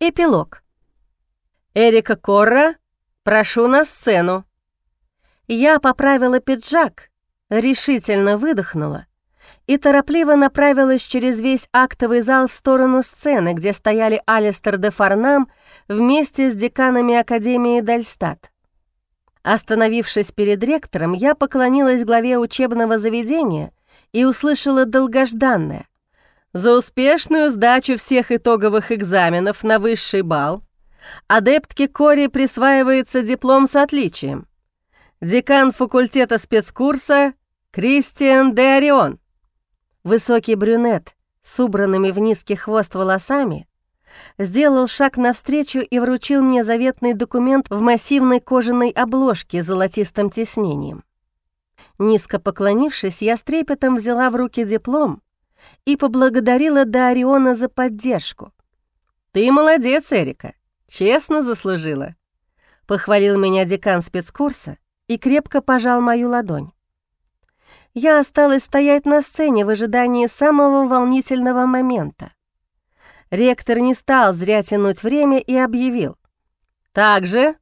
Эпилог. «Эрика Корра, прошу на сцену». Я поправила пиджак, решительно выдохнула и торопливо направилась через весь актовый зал в сторону сцены, где стояли Алистер де Фарнам вместе с деканами Академии Дальстат. Остановившись перед ректором, я поклонилась главе учебного заведения и услышала долгожданное. За успешную сдачу всех итоговых экзаменов на высший балл адептке Кори присваивается диплом с отличием. Декан факультета спецкурса Кристиан де Орион. Высокий брюнет с убранными в низкий хвост волосами сделал шаг навстречу и вручил мне заветный документ в массивной кожаной обложке с золотистым тиснением. Низко поклонившись, я с трепетом взяла в руки диплом и поблагодарила Дариона за поддержку. «Ты молодец, Эрика, честно заслужила», — похвалил меня декан спецкурса и крепко пожал мою ладонь. Я осталась стоять на сцене в ожидании самого волнительного момента. Ректор не стал зря тянуть время и объявил. «Также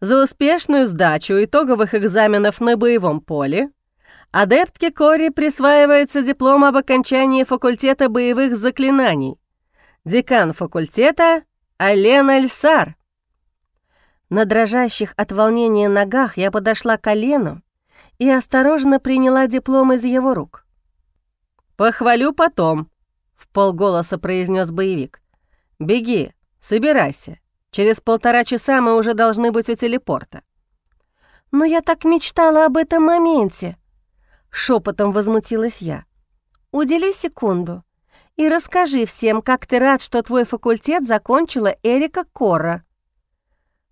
за успешную сдачу итоговых экзаменов на боевом поле Адептке Кори присваивается диплом об окончании факультета боевых заклинаний. Декан факультета — Ален Альсар. На дрожащих от волнения ногах я подошла к Алену и осторожно приняла диплом из его рук. «Похвалю потом», — в полголоса произнес боевик. «Беги, собирайся. Через полтора часа мы уже должны быть у телепорта». «Но я так мечтала об этом моменте», Шепотом возмутилась я. «Удели секунду и расскажи всем, как ты рад, что твой факультет закончила Эрика Кора».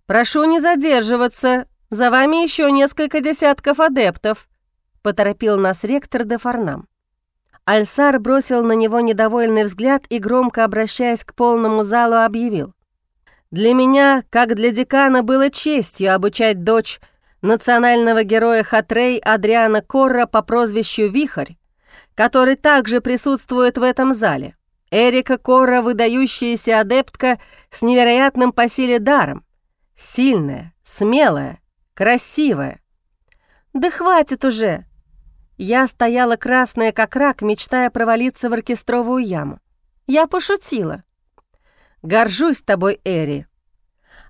«Прошу не задерживаться, за вами еще несколько десятков адептов», — поторопил нас ректор де Фарнам. Альсар бросил на него недовольный взгляд и, громко обращаясь к полному залу, объявил. «Для меня, как для декана, было честью обучать дочь национального героя Хатрей Адриана Корра по прозвищу Вихрь, который также присутствует в этом зале. Эрика Корра — выдающаяся адептка с невероятным по силе даром. Сильная, смелая, красивая. «Да хватит уже!» Я стояла красная, как рак, мечтая провалиться в оркестровую яму. Я пошутила. «Горжусь тобой, Эри».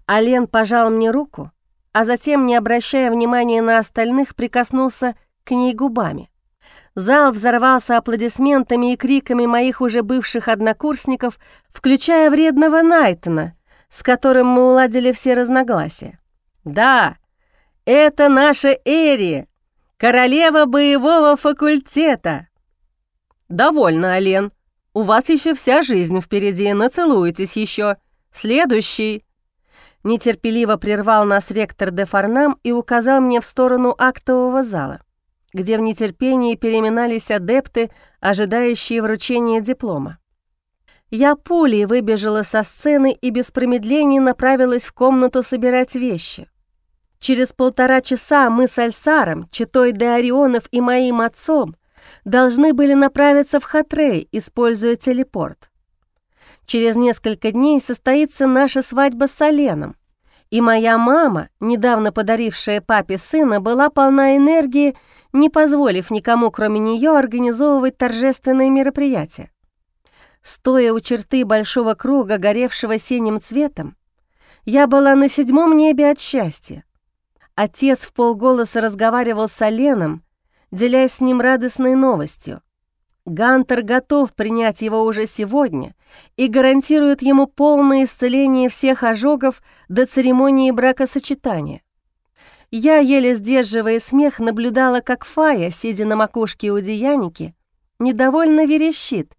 Ален пожал мне руку, а затем, не обращая внимания на остальных, прикоснулся к ней губами. Зал взорвался аплодисментами и криками моих уже бывших однокурсников, включая вредного Найтона, с которым мы уладили все разногласия. «Да, это наша Эри, королева боевого факультета!» «Довольно, Ален. У вас еще вся жизнь впереди, нацелуйтесь еще. Следующий!» Нетерпеливо прервал нас ректор де Фарнам и указал мне в сторону актового зала, где в нетерпении переминались адепты, ожидающие вручения диплома. Я пулей выбежала со сцены и без промедлений направилась в комнату собирать вещи. Через полтора часа мы с Альсаром, Читой де Орионов и моим отцом должны были направиться в Хатрей, используя телепорт. Через несколько дней состоится наша свадьба с Оленом, и моя мама, недавно подарившая папе сына, была полна энергии, не позволив никому, кроме нее, организовывать торжественные мероприятия. Стоя у черты большого круга, горевшего синим цветом, я была на седьмом небе от счастья. Отец в полголоса разговаривал с Оленом, делясь с ним радостной новостью. Гантер готов принять его уже сегодня и гарантирует ему полное исцеление всех ожогов до церемонии бракосочетания. Я, еле сдерживая смех, наблюдала, как Фая, сидя на макушке у Деяники, недовольно верещит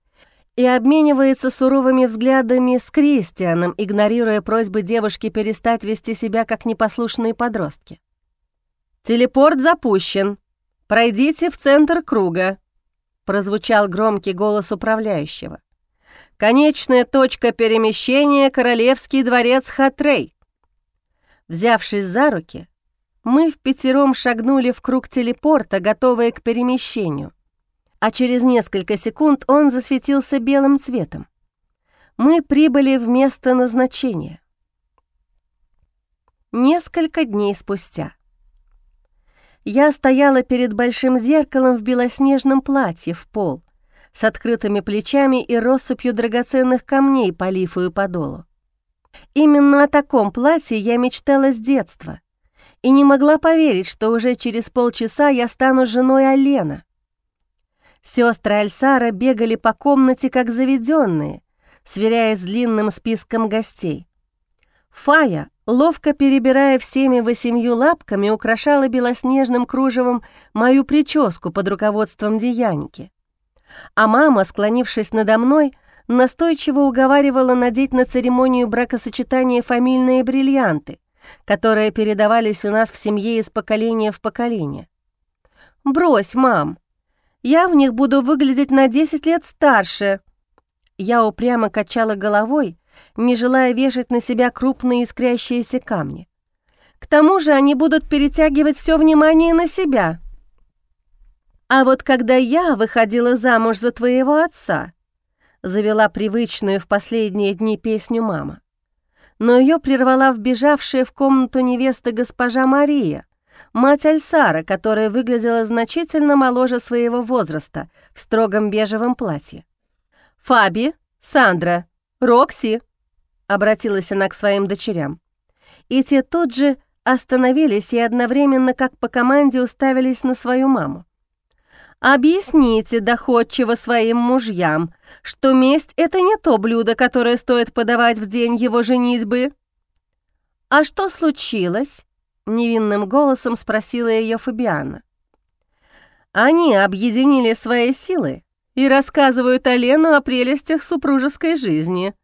и обменивается суровыми взглядами с Кристианом, игнорируя просьбы девушки перестать вести себя как непослушные подростки. «Телепорт запущен. Пройдите в центр круга», прозвучал громкий голос управляющего. «Конечная точка перемещения — Королевский дворец Хатрей». Взявшись за руки, мы в пятером шагнули в круг телепорта, готовые к перемещению, а через несколько секунд он засветился белым цветом. мы прибыли в место назначения. Несколько дней спустя. Я стояла перед большим зеркалом в белоснежном платье в пол, с открытыми плечами и россыпью драгоценных камней по лифу и подолу. Именно о таком платье я мечтала с детства и не могла поверить, что уже через полчаса я стану женой Алена. Сестры Альсара бегали по комнате как заведенные, сверяясь с длинным списком гостей. Фая, ловко перебирая всеми восемью лапками, украшала белоснежным кружевом мою прическу под руководством Деяники. А мама, склонившись надо мной, настойчиво уговаривала надеть на церемонию бракосочетания фамильные бриллианты, которые передавались у нас в семье из поколения в поколение. «Брось, мам, я в них буду выглядеть на 10 лет старше». Я упрямо качала головой, не желая вешать на себя крупные искрящиеся камни. К тому же они будут перетягивать все внимание на себя. А вот когда я выходила замуж за твоего отца, завела привычную в последние дни песню мама. Но ее прервала вбежавшая в комнату невеста госпожа Мария, мать Альсара, которая выглядела значительно моложе своего возраста в строгом бежевом платье. «Фаби, Сандра, Рокси!» — обратилась она к своим дочерям. И те тут же остановились и одновременно, как по команде, уставились на свою маму. «Объясните доходчиво своим мужьям, что месть — это не то блюдо, которое стоит подавать в день его женитьбы». «А что случилось?» — невинным голосом спросила ее Фабиана. «Они объединили свои силы и рассказывают Олену о прелестях супружеской жизни»,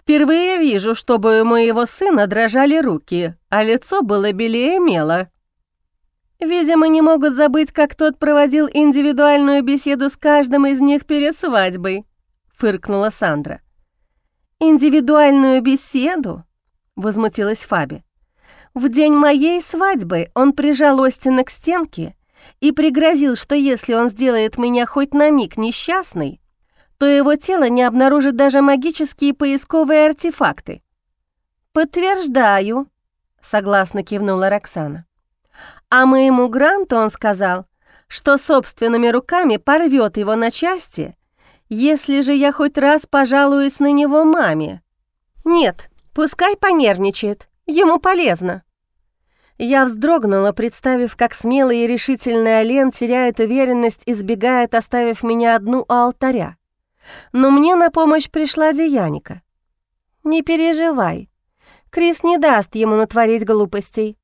Впервые вижу, чтобы у моего сына дрожали руки, а лицо было белее мела. Видимо, не могут забыть, как тот проводил индивидуальную беседу с каждым из них перед свадьбой, фыркнула Сандра. Индивидуальную беседу? возмутилась Фаби. В день моей свадьбы он прижал Остина к стенке и пригрозил, что если он сделает меня хоть на миг несчастной, то его тело не обнаружит даже магические поисковые артефакты. «Подтверждаю», — согласно кивнула Роксана. «А моему Гранту он сказал, что собственными руками порвет его на части, если же я хоть раз пожалуюсь на него маме. Нет, пускай понервничает, ему полезно». Я вздрогнула, представив, как смелый и решительный Олен теряет уверенность и сбегает, оставив меня одну у алтаря. Но мне на помощь пришла Деяника. «Не переживай, Крис не даст ему натворить глупостей».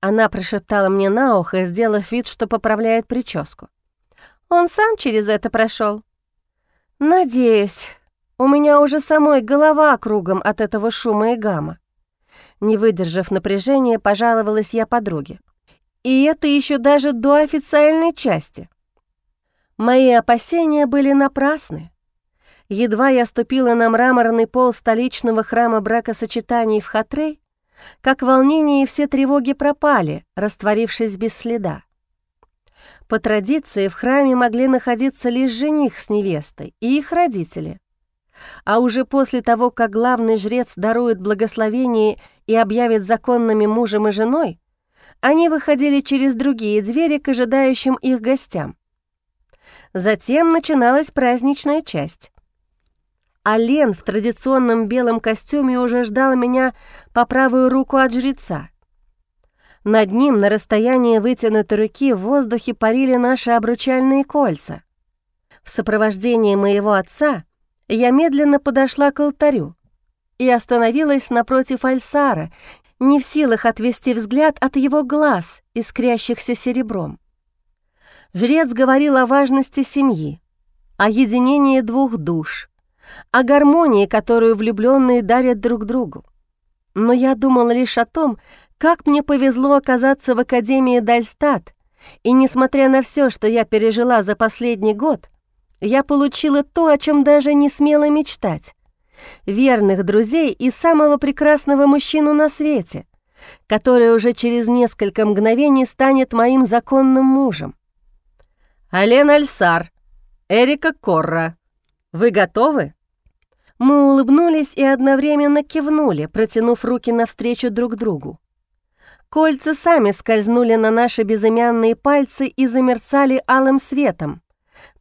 Она прошептала мне на ухо, сделав вид, что поправляет прическу. «Он сам через это прошел. «Надеюсь, у меня уже самой голова кругом от этого шума и гамма». Не выдержав напряжения, пожаловалась я подруге. И это еще даже до официальной части. Мои опасения были напрасны. Едва я ступила на мраморный пол столичного храма бракосочетаний в Хатрей, как волнение и все тревоги пропали, растворившись без следа. По традиции в храме могли находиться лишь жених с невестой и их родители. А уже после того, как главный жрец дарует благословение и объявит законными мужем и женой, они выходили через другие двери к ожидающим их гостям. Затем начиналась праздничная часть а в традиционном белом костюме уже ждал меня по правую руку от жреца. Над ним на расстоянии вытянутой руки в воздухе парили наши обручальные кольца. В сопровождении моего отца я медленно подошла к алтарю и остановилась напротив Альсара, не в силах отвести взгляд от его глаз, искрящихся серебром. Жрец говорил о важности семьи, о единении двух душ — о гармонии, которую влюбленные дарят друг другу. Но я думала лишь о том, как мне повезло оказаться в Академии Дальстат, и несмотря на все, что я пережила за последний год, я получила то, о чем даже не смела мечтать. Верных друзей и самого прекрасного мужчину на свете, который уже через несколько мгновений станет моим законным мужем. «Ален Альсар, Эрика Корра, вы готовы?» Мы улыбнулись и одновременно кивнули, протянув руки навстречу друг другу. Кольца сами скользнули на наши безымянные пальцы и замерцали алым светом,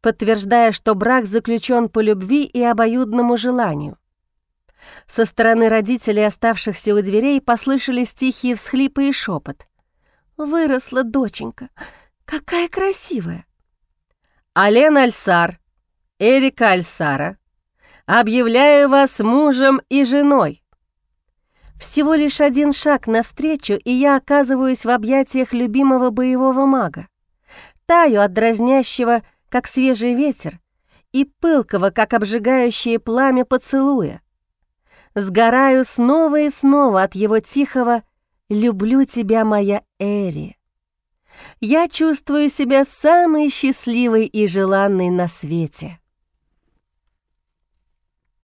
подтверждая, что брак заключен по любви и обоюдному желанию. Со стороны родителей, оставшихся у дверей, послышались тихие всхлипы и шепот. «Выросла доченька! Какая красивая!» «Ален Альсар, Эрика Альсара, объявляю вас мужем и женой!» Всего лишь один шаг навстречу, и я оказываюсь в объятиях любимого боевого мага. Таю от дразнящего, как свежий ветер, и пылкого, как обжигающее пламя поцелуя. Сгораю снова и снова от его тихого «Люблю тебя, моя Эри». Я чувствую себя самой счастливой и желанной на свете.